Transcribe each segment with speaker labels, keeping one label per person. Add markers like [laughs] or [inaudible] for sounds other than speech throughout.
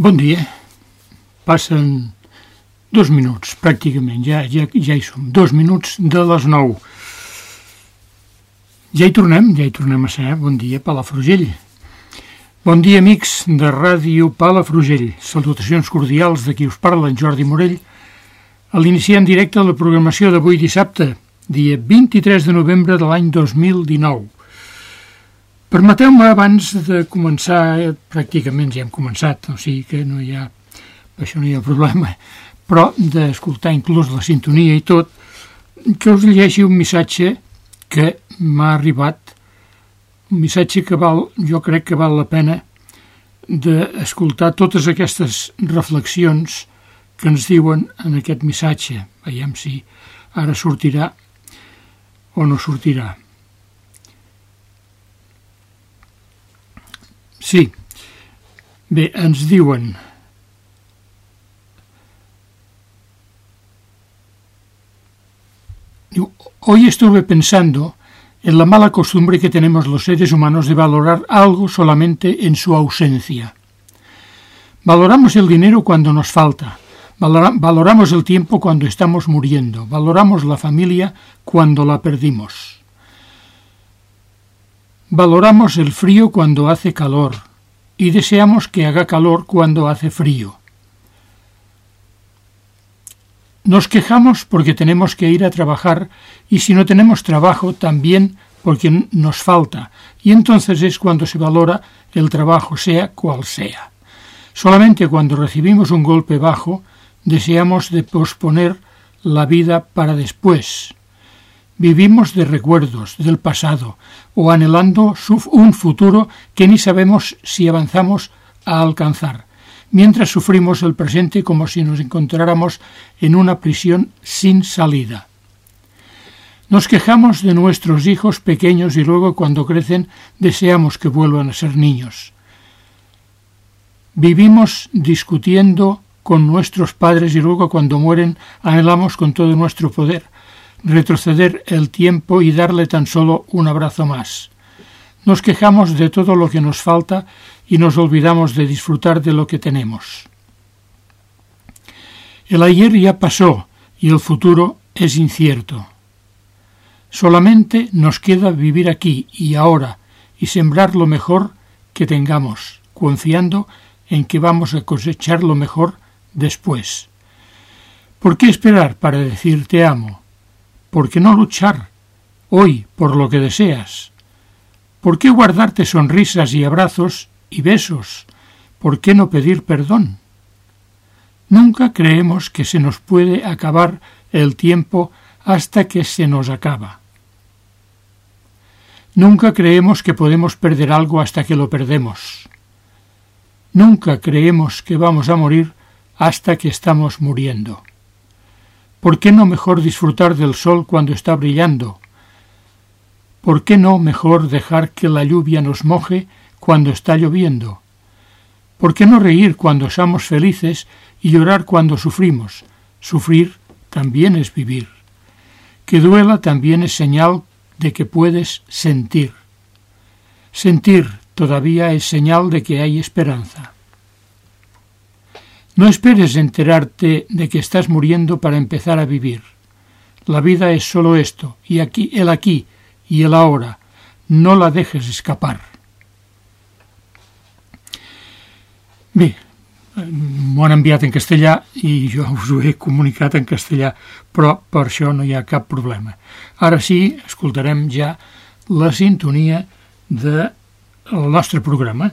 Speaker 1: Bon dia. Passen dos minuts, pràcticament, ja, ja, ja hi som. Dos minuts de les nou. Ja hi tornem, ja hi tornem a ser. Bon dia, Palafrugell. Bon dia, amics de Ràdio Palafrugell. Salutacions cordials de qui us parla, en Jordi Morell, a l'iniciar en directe la programació d'avui dissabte, dia 23 de novembre de l'any 2019. Permeteu-me abans de començar, eh, pràcticament ja hem començat, o sigui que no hi ha, això no hi ha problema, [laughs] però d'escoltar inclús la sintonia i tot, que us llegeixi un missatge que m'ha arribat, un missatge que val, jo crec que val la pena d'escoltar totes aquestes reflexions que ens diuen en aquest missatge. Veiem si ara sortirà o no sortirà. Sí. Bé, ens. Hoy estuve pensando en la mala costumbre que tenemos los seres humanos de valorar algo solamente en su ausencia. Valoramos el dinero cuando nos falta, valoramos el tiempo cuando estamos muriendo, valoramos la familia cuando la perdimos. Valoramos el frío cuando hace calor y deseamos que haga calor cuando hace frío. Nos quejamos porque tenemos que ir a trabajar y si no tenemos trabajo también porque nos falta y entonces es cuando se valora el trabajo sea cual sea. Solamente cuando recibimos un golpe bajo deseamos de posponer la vida para después. Vivimos de recuerdos del pasado o anhelando un futuro que ni sabemos si avanzamos a alcanzar, mientras sufrimos el presente como si nos encontráramos en una prisión sin salida. Nos quejamos de nuestros hijos pequeños y luego cuando crecen deseamos que vuelvan a ser niños. Vivimos discutiendo con nuestros padres y luego cuando mueren anhelamos con todo nuestro poder retroceder el tiempo y darle tan solo un abrazo más. Nos quejamos de todo lo que nos falta y nos olvidamos de disfrutar de lo que tenemos. El ayer ya pasó y el futuro es incierto. Solamente nos queda vivir aquí y ahora y sembrar lo mejor que tengamos, confiando en que vamos a cosechar lo mejor después. ¿Por qué esperar para decir te amo? ¿Por qué no luchar hoy por lo que deseas? ¿Por qué guardarte sonrisas y abrazos y besos? ¿Por qué no pedir perdón? Nunca creemos que se nos puede acabar el tiempo hasta que se nos acaba. Nunca creemos que podemos perder algo hasta que lo perdemos. Nunca creemos que vamos a morir hasta que estamos muriendo. ¿Por qué no mejor disfrutar del sol cuando está brillando? ¿Por qué no mejor dejar que la lluvia nos moje cuando está lloviendo? ¿Por qué no reír cuando somos felices y llorar cuando sufrimos? Sufrir también es vivir. Que duela también es señal de que puedes sentir. Sentir todavía es señal de que hay esperanza. No esperes enterarte de que estás muriendo para empezar a vivir. La vida es solo esto, y aquí, el aquí y el ahora. No la dejes escapar. Bé, m'ho han enviat en castellà i jo us ho he comunicat en castellà, però per això no hi ha cap problema. Ara sí, escoltarem ja la sintonia del nostre programa.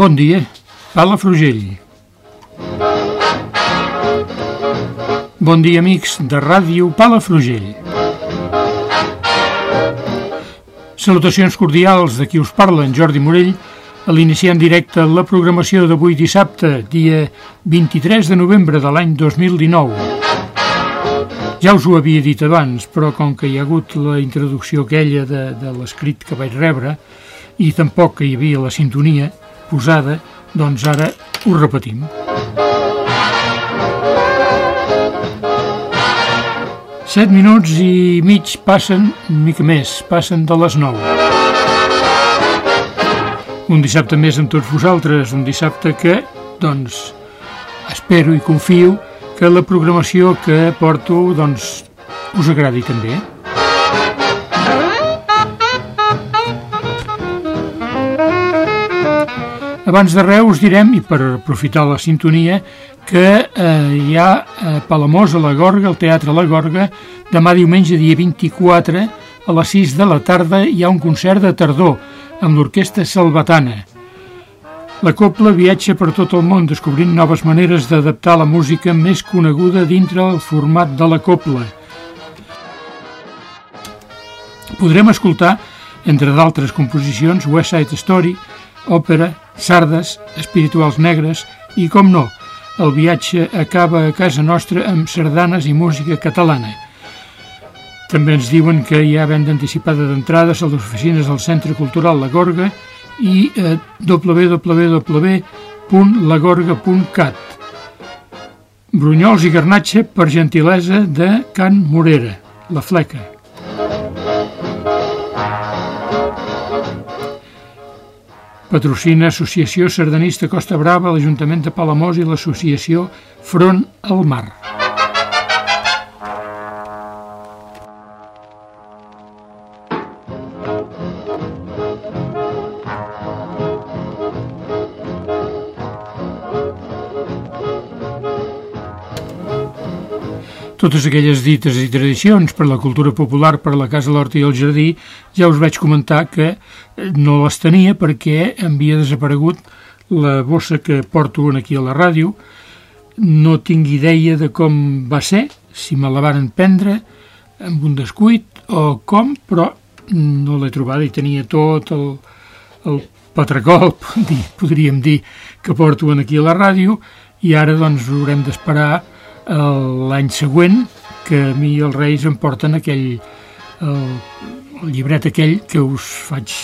Speaker 1: Bon dia, Palafrugell. Bon dia, amics de Ràdio Palafrugell. Salutacions cordials de qui us parla, en Jordi Morell, a l'iniciar en directe la programació d'avui dissabte, dia 23 de novembre de l'any 2019. Ja us ho havia dit abans, però com que hi ha hagut la introducció aquella de, de l'escrit que vaig rebre i tampoc que hi havia la sintonia posada, doncs ara ho repetim. Set minuts i mig passen, mica més, passen de les nou. Un dissabte més amb tots vosaltres, un dissabte que, doncs, espero i confio que la programació que porto doncs, us agradi també. Abans de res us direm, i per aprofitar la sintonia, que eh, hi ha a Palamós, a la Gorga, al Teatre La Gorga, demà diumenge, dia 24, a les 6 de la tarda, hi ha un concert de tardor amb l'Orquestra Salvatana. La copla viatja per tot el món descobrint noves maneres d'adaptar la música més coneguda dintre el format de la copla. Podrem escoltar, entre d'altres composicions, West Side Story, òpera, sardes, espirituals negres i, com no, el viatge acaba a casa nostra amb sardanes i música catalana. També ens diuen que hi ha venda anticipada d'entrades a les oficines del Centre Cultural La Gorga i eh, www.lagorga.cat. Brunyols i garnatxa per gentilesa de Can Morera, la fleca. Patrocina Associació Sardanista Costa Brava, l'Ajuntament de Palamós i l'Associació Front al Mar. Totes aquelles dites i tradicions per la cultura popular, per la casa, l'horta i el jardí, ja us vaig comentar que eh, no les tenia perquè havia desaparegut la bossa que porto aquí a la ràdio. No tinc idea de com va ser, si me la varen prendre amb un descuit o com, però no l'he trobada i tenia tot el, el patracol, [laughs] podríem dir, que porto aquí a la ràdio i ara doncs haurem d'esperar l'any següent que a mi els Reis em porten aquell el, el llibret aquell que us faig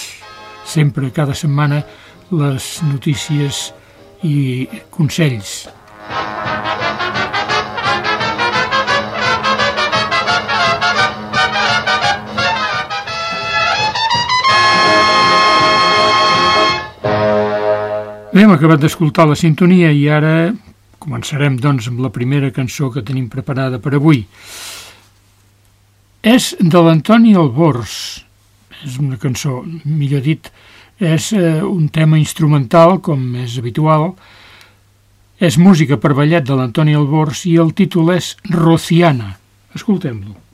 Speaker 1: sempre cada setmana les notícies i consells. Bé, hem acabat d'escoltar la sintonia i ara Començarem, doncs, amb la primera cançó que tenim preparada per avui. És de l'Antoni Albors. És una cançó, millor dit, és eh, un tema instrumental, com és habitual. És música per ballet de l'Antoni Albors i el títol és Rociana. Escoltem-lo.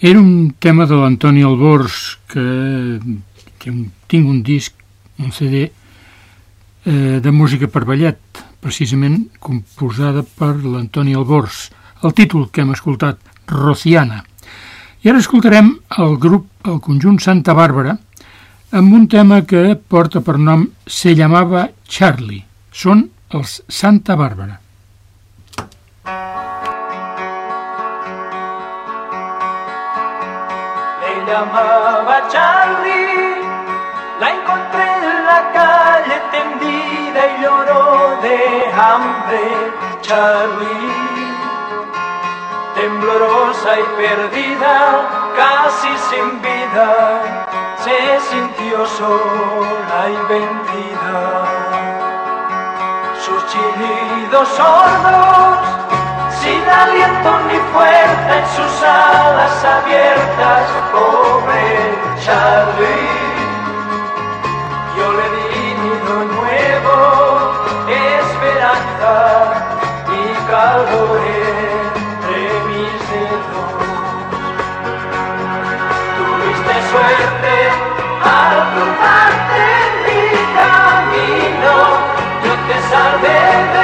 Speaker 1: Era un tema de l'Antoni Albors que un, tinc un disc, un CD eh, de música per ballet, precisament composada per l'Antoni Albors. El títol que hem escoltat, Rociana. I ara escoltarem el grup, el conjunt Santa Bàrbara, amb un tema que porta per nom Se llamava Charlie. Són els Santa Bàrbara.
Speaker 2: Llamaba Charlie, la encontré en la calle tendida y lloró de hambre. Charlie temblorosa y perdida, casi sin vida, se sintió sola y vencida. Sus chillidos sordos, sin aliento ni fuerza en sus alas abiertas, pobre Charlie. Yo le di nido nuevo, esperanza y calor entre mis dedos. Tuviste suerte al cruzarte en mi camino, yo te salvé de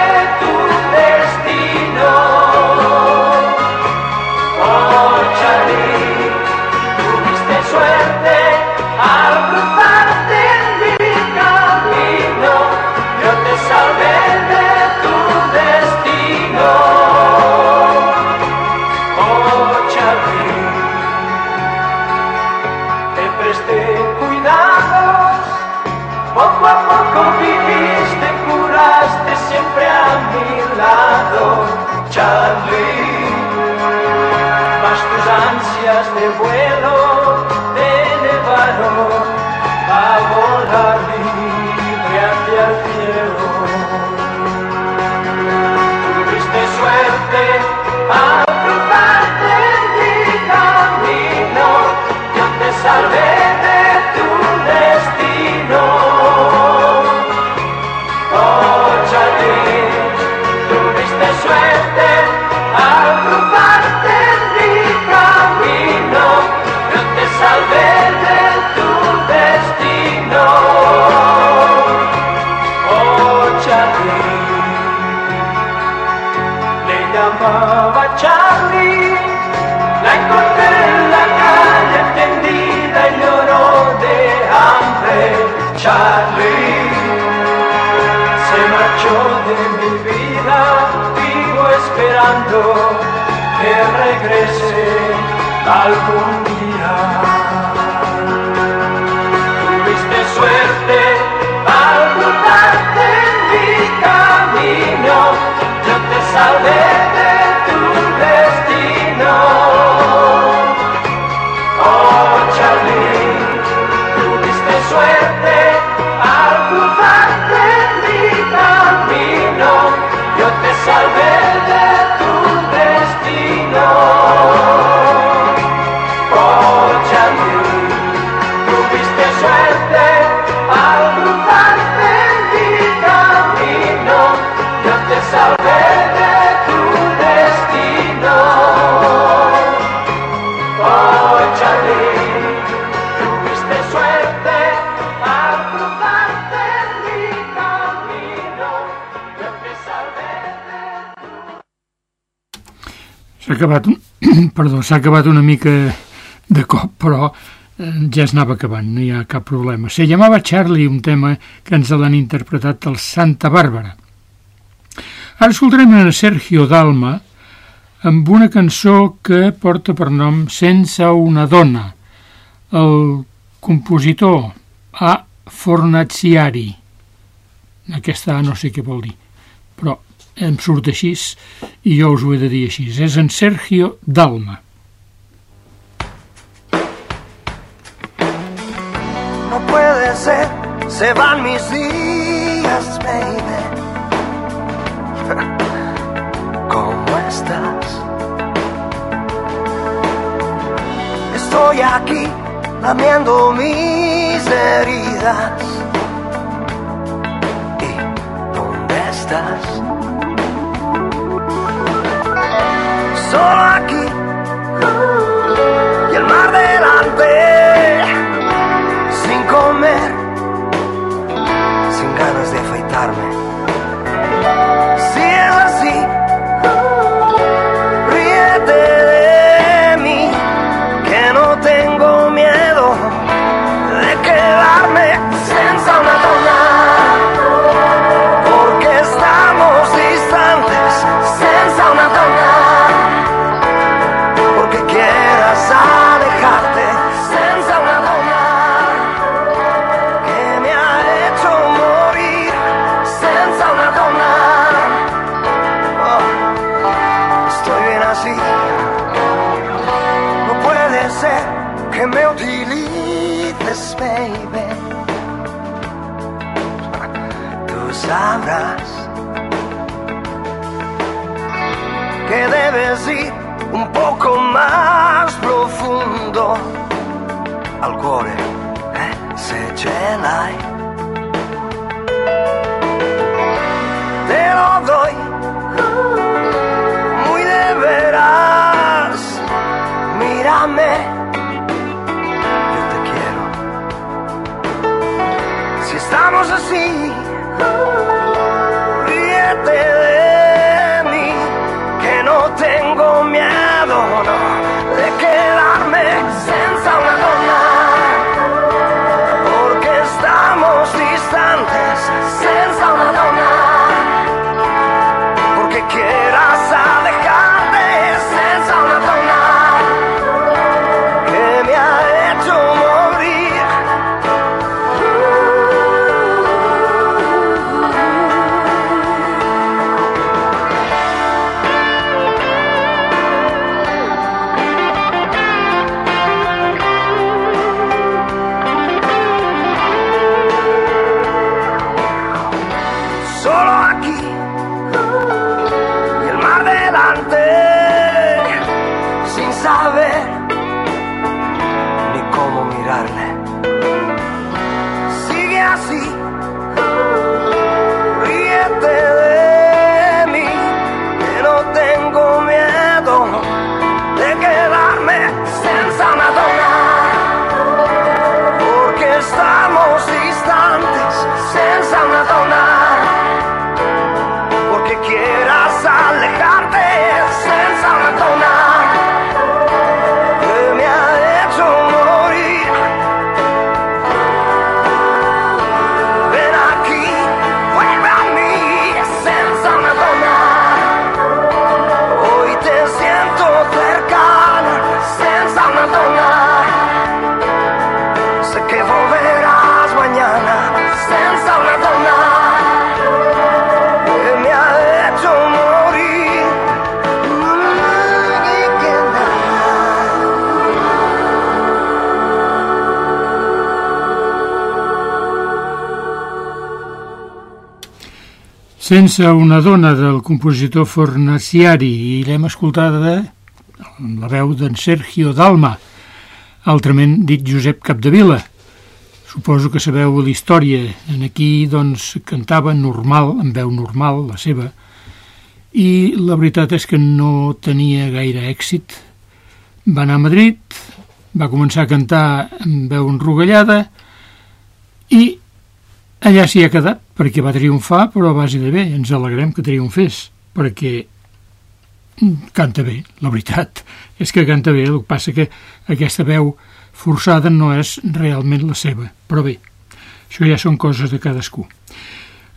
Speaker 2: Charlie se marchó de mi vida, vivo esperando que regrese algún día. Tuviste suerte al cruzarte en mi camino, yo te salvé
Speaker 1: S'ha acabat, [clears throat] perdó, s'ha acabat una mica de cop, però eh, ja es anava acabant, no hi ha cap problema. Se llamava Charlie, un tema que ens l'han interpretat el Santa Bàrbara. Ara escoltarem a Sergio Dalma amb una cançó que porta per nom Sense una dona. El compositor A. Fornaziari. Aquesta no sé què vol dir, però em surt així i jo us ho he de dir així. És en Sergio Dalma.
Speaker 3: No puede ser, se van mis días, baby. [laughs] ¿Cómo estás? Estoy aquí lamiendo mis heridas. ¿Y dónde estás? Solo aquí delante, sin comer, sin ganas de afeitarme. Si es así,
Speaker 1: Sense una dona del compositor Fornaciari i l'hem escoltada amb la veu d'en Sergio Dalma, altrament dit Josep Capdevila. Suposo que sabeu la història. En aquí, doncs, cantava normal, amb veu normal, la seva, i la veritat és que no tenia gaire èxit. Va anar a Madrid, va començar a cantar amb veu enrogallada allà s'hi ha quedat, perquè va triomfar, però a base de bé. Ens alegrem que triomfés, perquè canta bé, la veritat. És que canta bé, el que passa que aquesta veu forçada no és realment la seva. Però bé, això ja són coses de cadascú.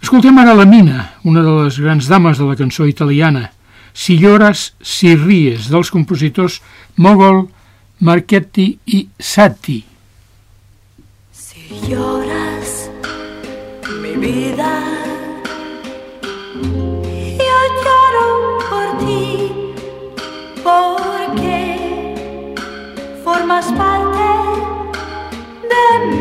Speaker 1: Escoltem ara la Mina, una de les grans dames de la cançó italiana, Si llores, si ries, dels compositors Mogol, Marchetti i Satti.
Speaker 4: Si lloras, mi vida, yo lloro por ti, porque formas parte de mí.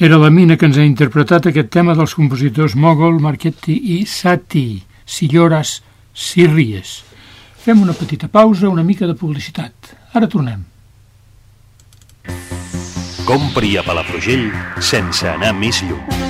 Speaker 1: Era la mina que ens ha interpretat aquest tema dels compositors Mogol, Marchetti i Satie, si llores, si ries. Fem una petita pausa, una mica de publicitat. Ara tornem.
Speaker 5: Compri a Palafrugell sense anar més lluny.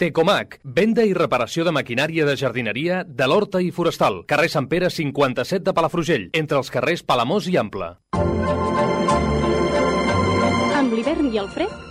Speaker 6: Tecomac, venda i reparació de maquinària de jardineria de l'Horta i Forestal, carrer Sant Pere 57 de Palafrugell, entre els carrers Palamós i Ample.
Speaker 7: Amb l'hivern i el fred,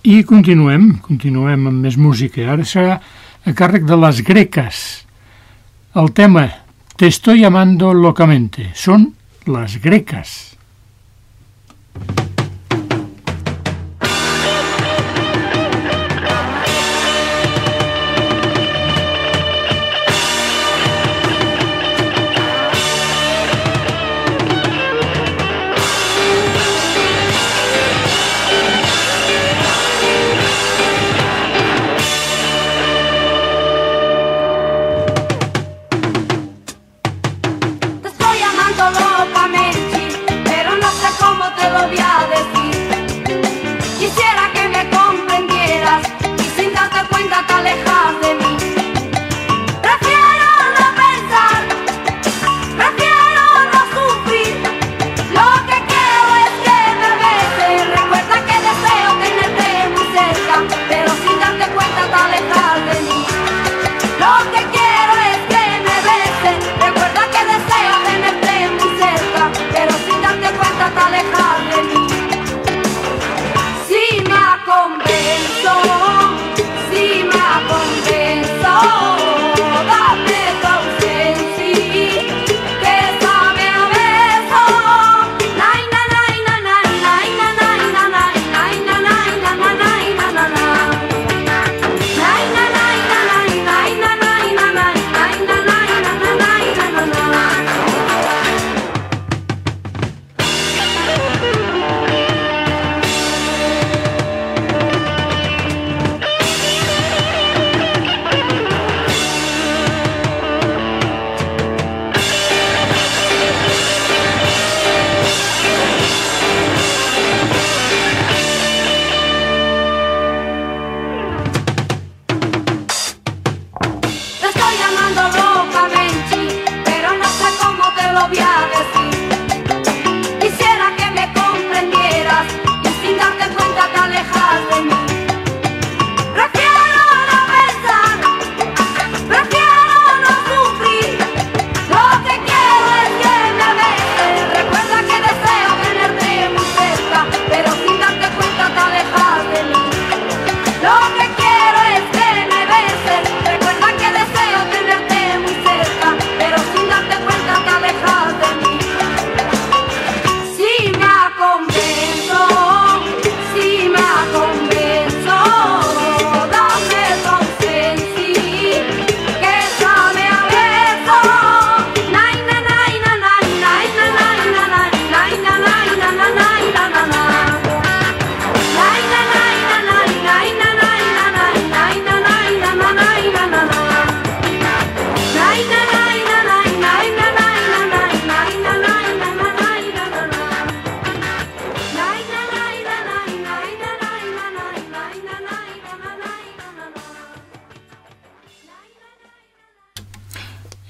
Speaker 1: I continuem, continuem amb més música. Ara serà a càrrec de les greques. El tema Te estoy amando locamente. Són les greques.
Speaker 4: Te estoy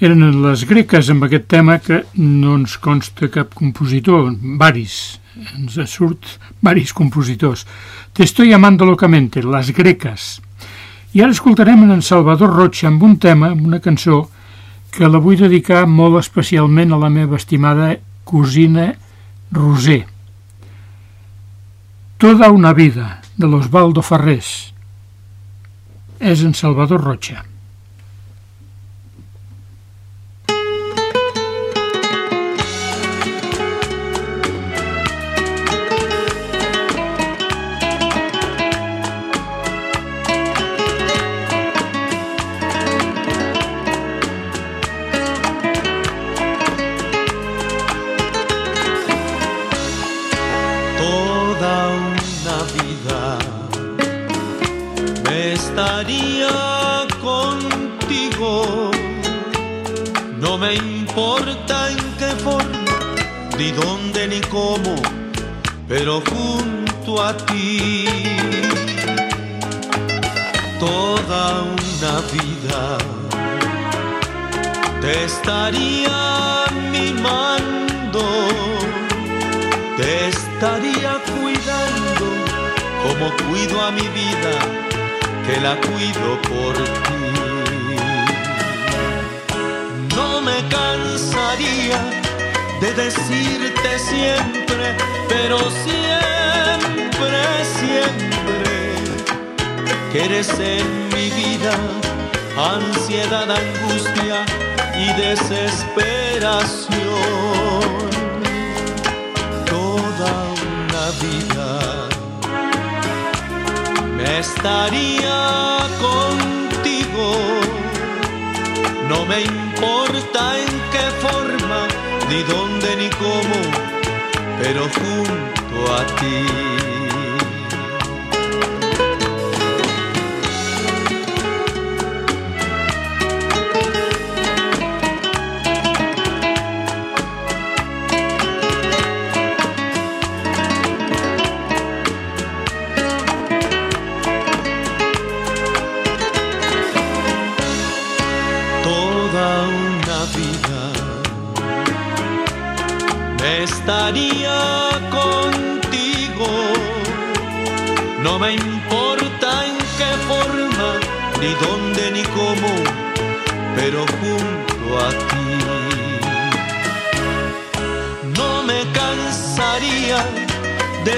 Speaker 1: Eren les greques amb aquest tema que no ens consta cap compositor, varis, ens surt varis compositors. Te estoy amando locamente, les greques. I ara escoltarem en Salvador Rocha amb un tema, amb una cançó, que la vull dedicar molt especialment a la meva estimada cosina Roser. Toda una vida, de l'Osvaldo Ferrés. És en Salvador Rocha.
Speaker 8: Importa en qué forma, ni dónde ni cómo, pero junto a ti. Toda una vida te estaría mimando te estaría cuidando como cuido a mi vida, que la cuido por ti. Cansaría de decirte siempre, pero siempre, siempre, que eres en mi vida ansiedad, angustia y desesperación toda una vida me estaría contigo. No me importa en qué forma, ni dónde ni cómo, pero junto a ti.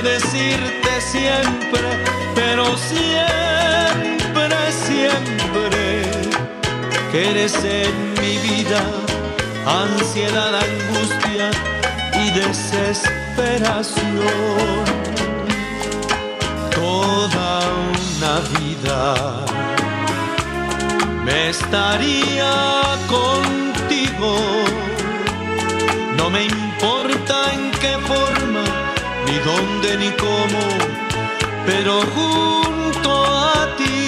Speaker 8: De decirte siempre, pero siempre, siempre que eres en mi vida ansiedad, angustia y desesperación. Toda una vida me estaría contigo. No me importa en qué forma, ni dónde ni cómo, pero junto a ti.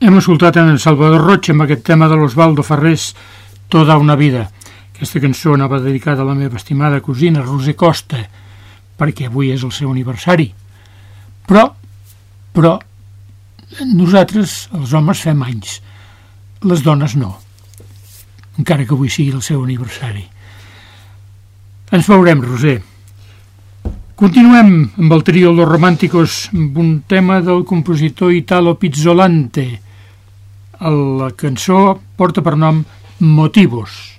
Speaker 1: Hem escoltat en Salvador Roig amb aquest tema de l'Osvaldo Ferrés Toda una vida. Aquesta cançó anava dedicada a la meva estimada cosina Roser Costa, perquè avui és el seu aniversari. Però, però, nosaltres, els homes, fem anys. Les dones no. Encara que avui sigui el seu aniversari. Ens veurem, Roser. Continuem amb el trio Los Románticos amb un tema del compositor Italo Pizzolante. La cançó porta per nom Motivos.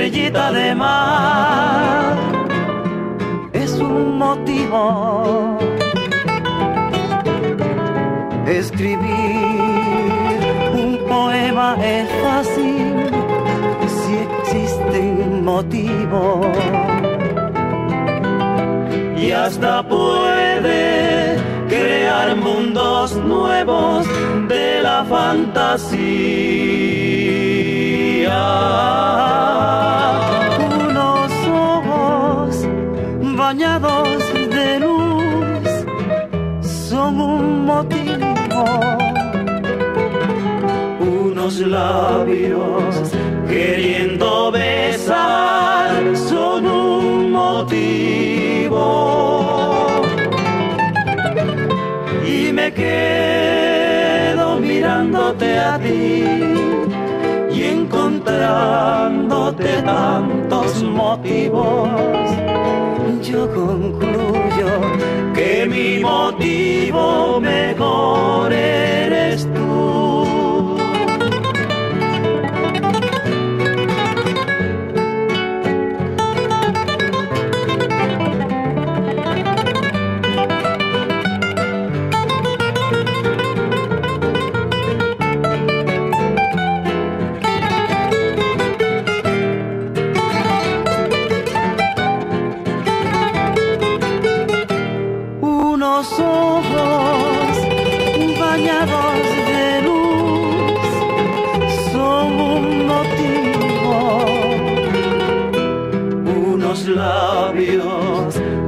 Speaker 2: Estrellita de mar es un motivo. Escribir un poema es fácil,
Speaker 9: motivo y hasta puede crear mundos nuevos de la fantasía. Unos ojos bañados de luz son un motivo. Unos labios queriendo besar son un motivo. Y me quedo mirándote a ti encontrándote tantos motivos. Yo concluyo que mi motivo mejor eres tú.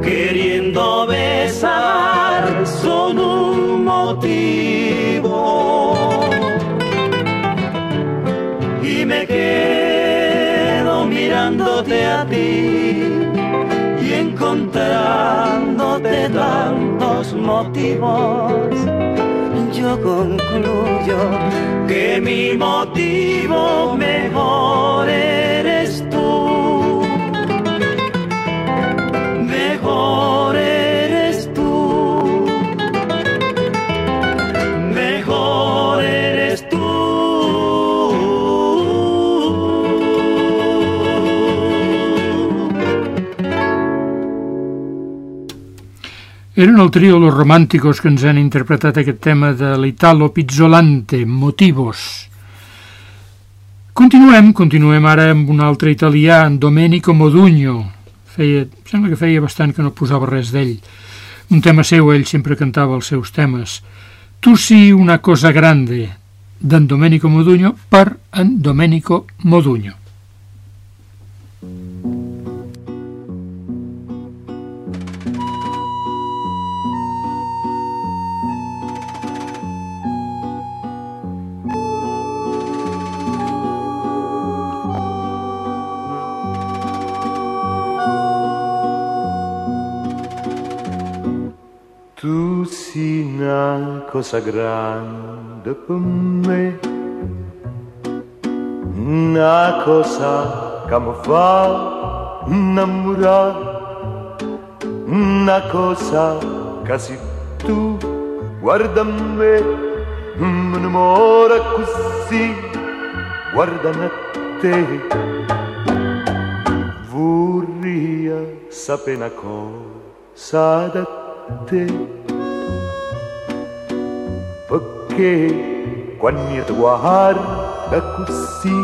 Speaker 9: Queriendo besar son un motivo. Y me quedo mirándote a ti y encontrándote tantos motivos, yo concluyo que mi motivo mejor eres.
Speaker 1: Eren el trio Los Románticos que ens han interpretat aquest tema de l'Italo Pizzolante, Motivos. Continuem, continuem ara amb un altre italià, en Domenico Modugno. Feia, sembla que feia bastant que no posava res d'ell. Un tema seu, ell sempre cantava els seus temes. Tu sí una cosa grande, d'en Domenico Modugno per en Domenico Modugno.
Speaker 10: Cosa grande per me, una cosa che mi fa innamorare, una cosa che se tu guarda me, mi innamora così, guardando a te. Vorrei sapere una cosa da te perché quando mi guarda così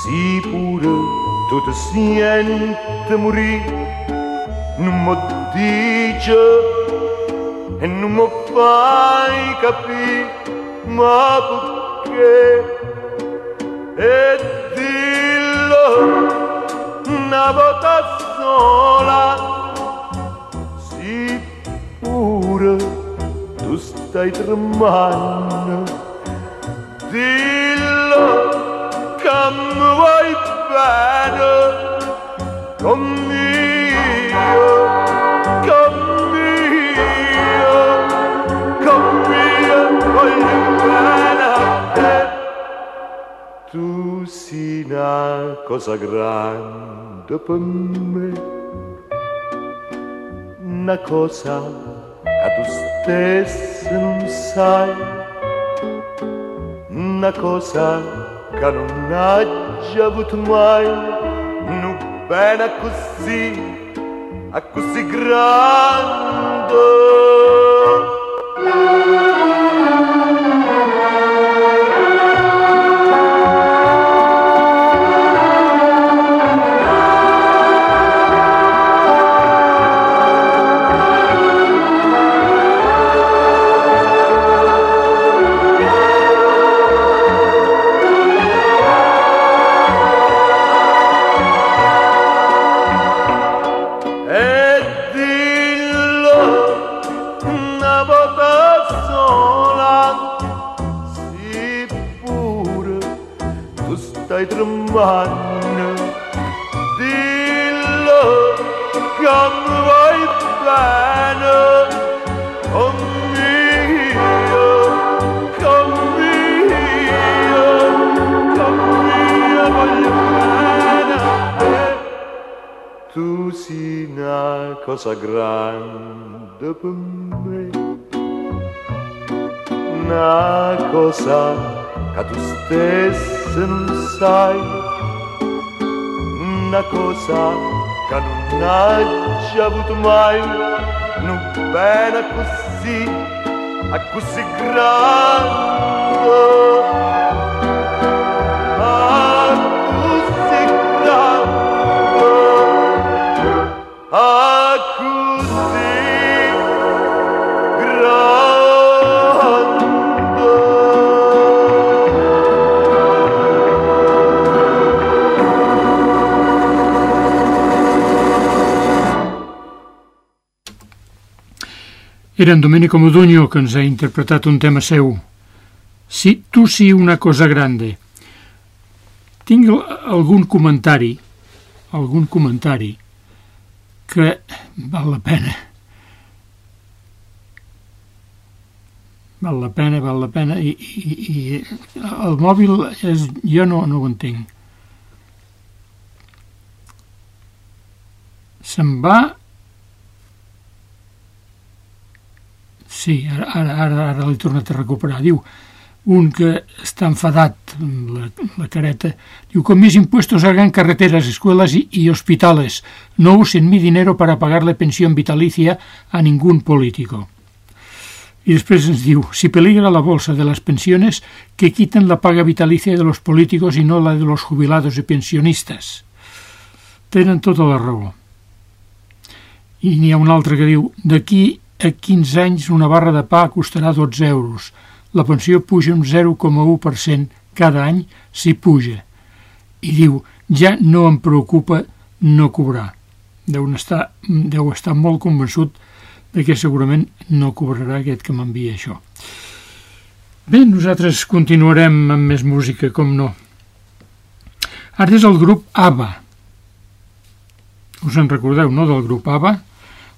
Speaker 10: si pure tutto sente morire non mi dice e non mi fai capire ma perché? E dillo una volta sola sì pure tu stai tremando dillo che mi vuoi bene conmigo conmigo conmigo voglio bene a te tu sei una cosa grande per me. Una cosa che tu stesso non sai, una cosa che non hai avuto mai, non bene così, a così grande. Cosa grande per me, una cosa che tu stesso non sai, una cosa che non hai avuto mai, non bene così, a così grande.
Speaker 1: Era en Domenico Modugno que ens ha interpretat un tema seu. Si tu sí una cosa grande. Tinc al- algun comentari, algun comentari que val la pena. Val la pena, val la pena. I, i, i el mòbil és, jo no, no ho entenc. Se'n va Sí, ara, ara, ara, ara l'he tornat a recuperar. Diu, un que està enfadat, la, la careta, diu, con mis impuestos hagan carreteras, escuelas y, y hospitales. No usen mi dinero para pagarle pensión vitalicia a ningún político. Y después ens diu, si peligra la bolsa de las pensiones, que quiten la paga vitalicia de los políticos y no la de los jubilados y pensionistas. Tenen tota la raó. I n'hi ha un altre que diu, d'aquí a 15 anys una barra de pa costarà 12 euros. La pensió puja un 0,1% cada any si puja. I diu, ja no em preocupa no cobrar. Deu estar, deu estar molt convençut de que segurament no cobrarà aquest que m'envia això. Bé, nosaltres continuarem amb més música, com no. Ara és el grup ABBA. Us en recordeu, no?, del grup ABBA?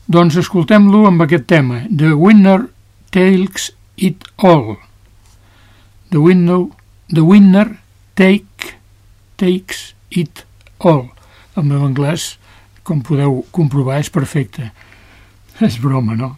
Speaker 1: Doncs escoltem-lo amb aquest tema, The Winner Takes It All. The, window, the winner take, takes it all. El meu anglès, com podeu comprovar, és perfecte. [laughs] És broma, no?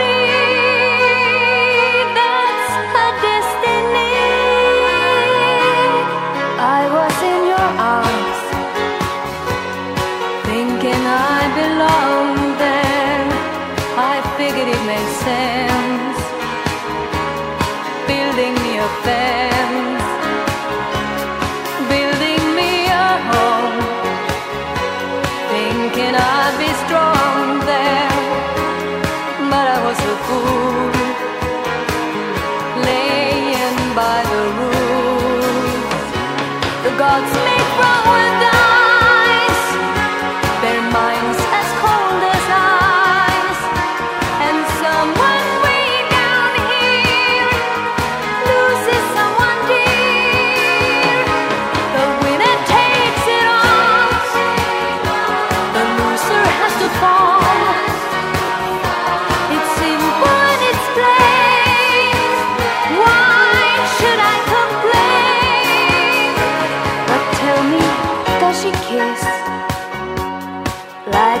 Speaker 4: Gods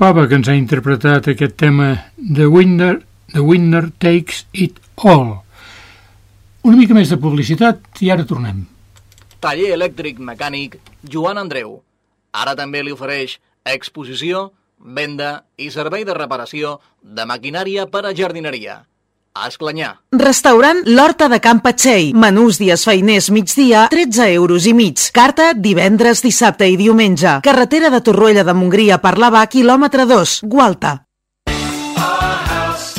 Speaker 1: ABBA que ens ha interpretat aquest tema The Winner, The Winner Takes It All. Una mica més de publicitat i ara tornem.
Speaker 11: Taller elèctric mecànic Joan Andreu. Ara també li ofereix exposició, venda i servei de reparació de maquinària per a jardineria. A Esclanyà.
Speaker 12: Restaurant L'Horta de Can Patxell. Menús dies feiners migdia, 13 euros i mig. Carta divendres, dissabte i diumenge. Carretera de Torroella de Montgria per l'Ava, quilòmetre 2, Gualta.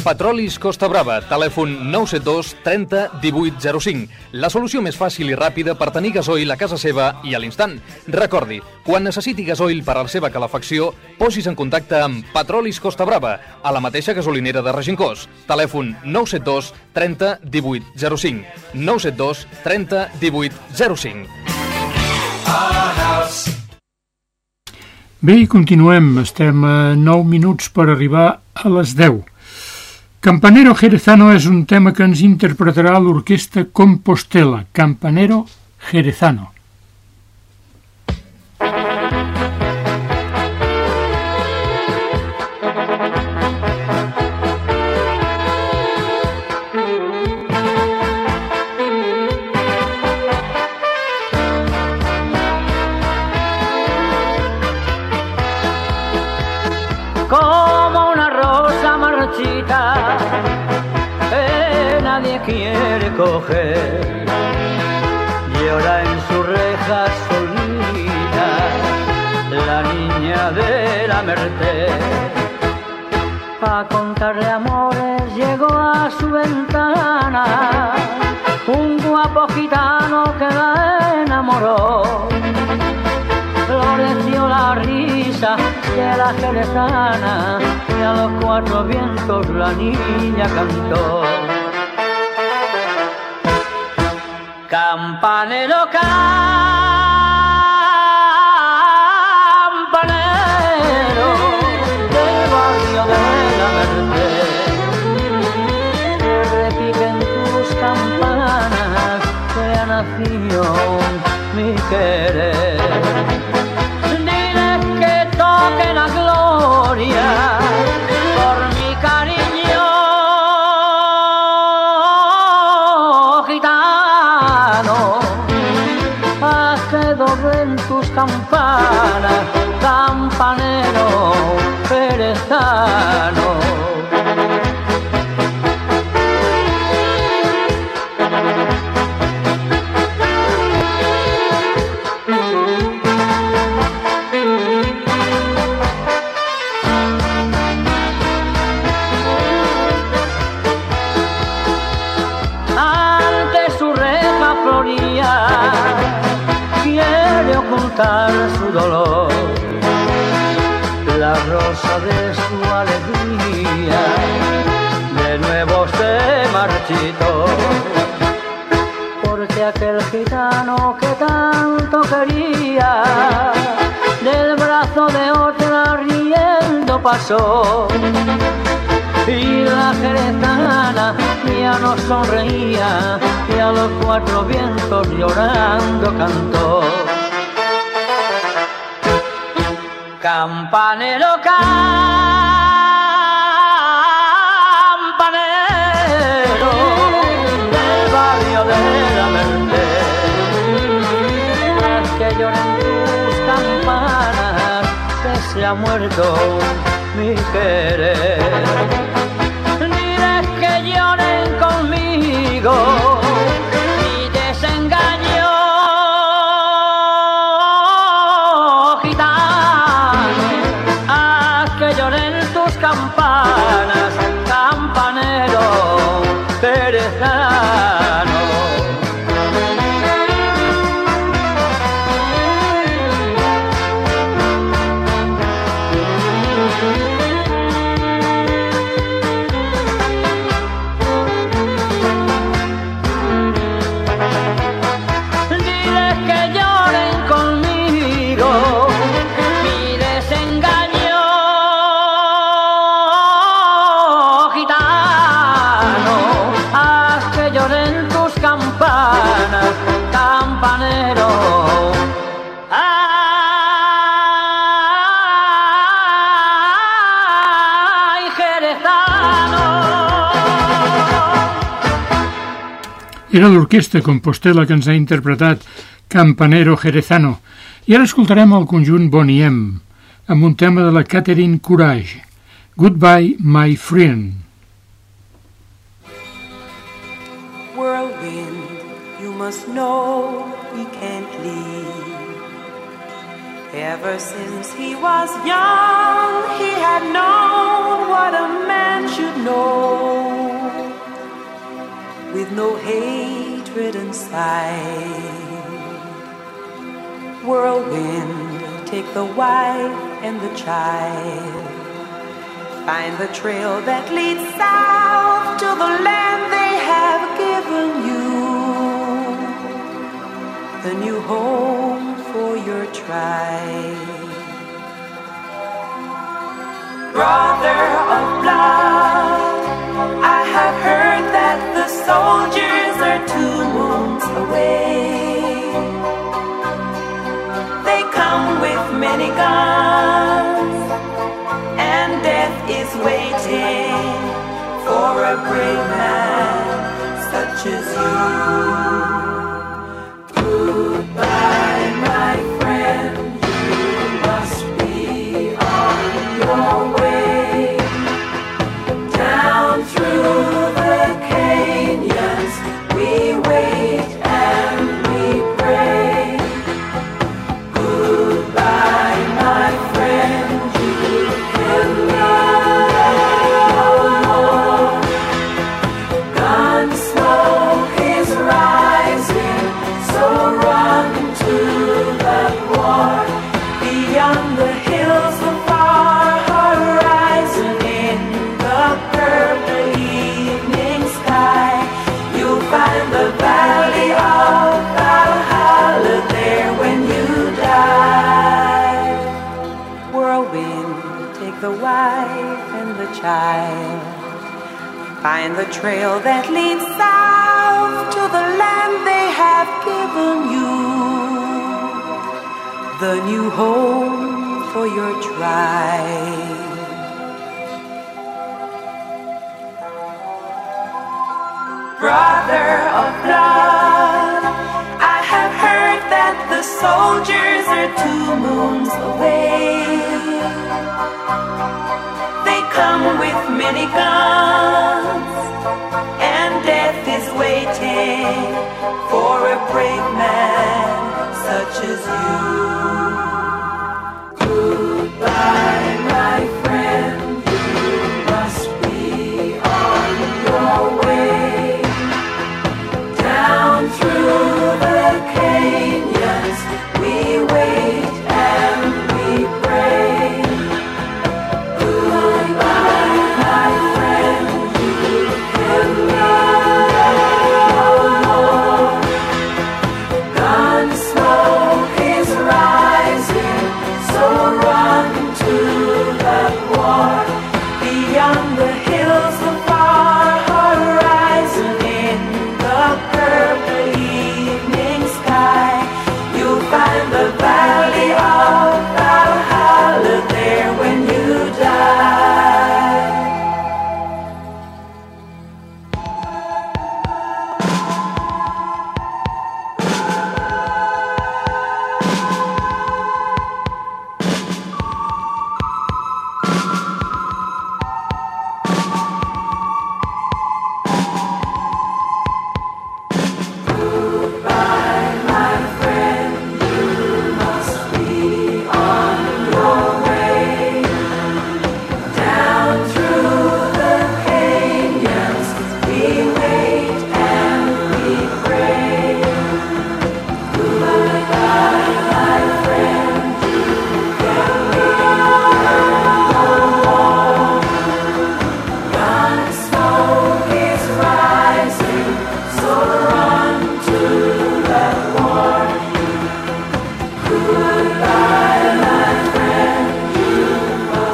Speaker 6: Petrolis Costa Brava, telèfon 972 30 18 05. La solució més fàcil i ràpida per tenir gasoil a casa seva i a l'instant. Recordi, quan necessiti gasoil per a la seva calefacció, posis en contacte amb Petrolis Costa Brava, a la mateixa gasolinera de Regincós. Telèfon 972 30 18 05. 972 30 18 05.
Speaker 1: Bé, continuem. Estem a 9 minuts per arribar a les 10. Campanero Jerezano és un tema que ens interpretarà l'orquestra Compostela. Campanero Jerezano.
Speaker 13: Merced. A contarle amores llegó a su ventana un guapo gitano que la enamoró floreció la risa de la jerezana y a los cuatro vientos la niña cantó. Campanero, campanero mi querer. Y la jerezana ya no sonreía, y a los cuatro vientos llorando cantó. Campanero, campanero del barrio de la Merced, haz que lloren tus campanas, que se ha muerto mi querer. Diles que lloren conmigo
Speaker 1: Era l'orquestra Compostela que ens ha interpretat Campanero Jerezano. I ara escoltarem el conjunt Boniem, amb un tema de la Catherine Courage, Goodbye, my friend.
Speaker 14: Whirlwind, you must know he can't leave. Ever since he was young, he had known what a man should know. With no hatred inside. Whirlwind, take the wife and the child. Find the trail that leads south to the land they have given you. The new home for your tribe. Brother of blood, I have heard soldiers are two moons away. They come with many guns and death is waiting for a brave man such as you.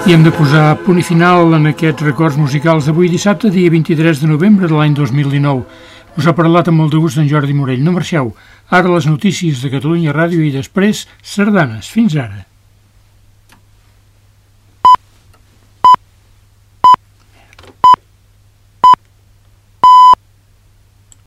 Speaker 1: I hem de posar punt i final en aquests records musicals d'avui dissabte, dia 23 de novembre de l'any 2019. Us ha parlat amb molt de gust en Jordi Morell. No marxeu. Ara les notícies de Catalunya Ràdio i després sardanes. Fins ara.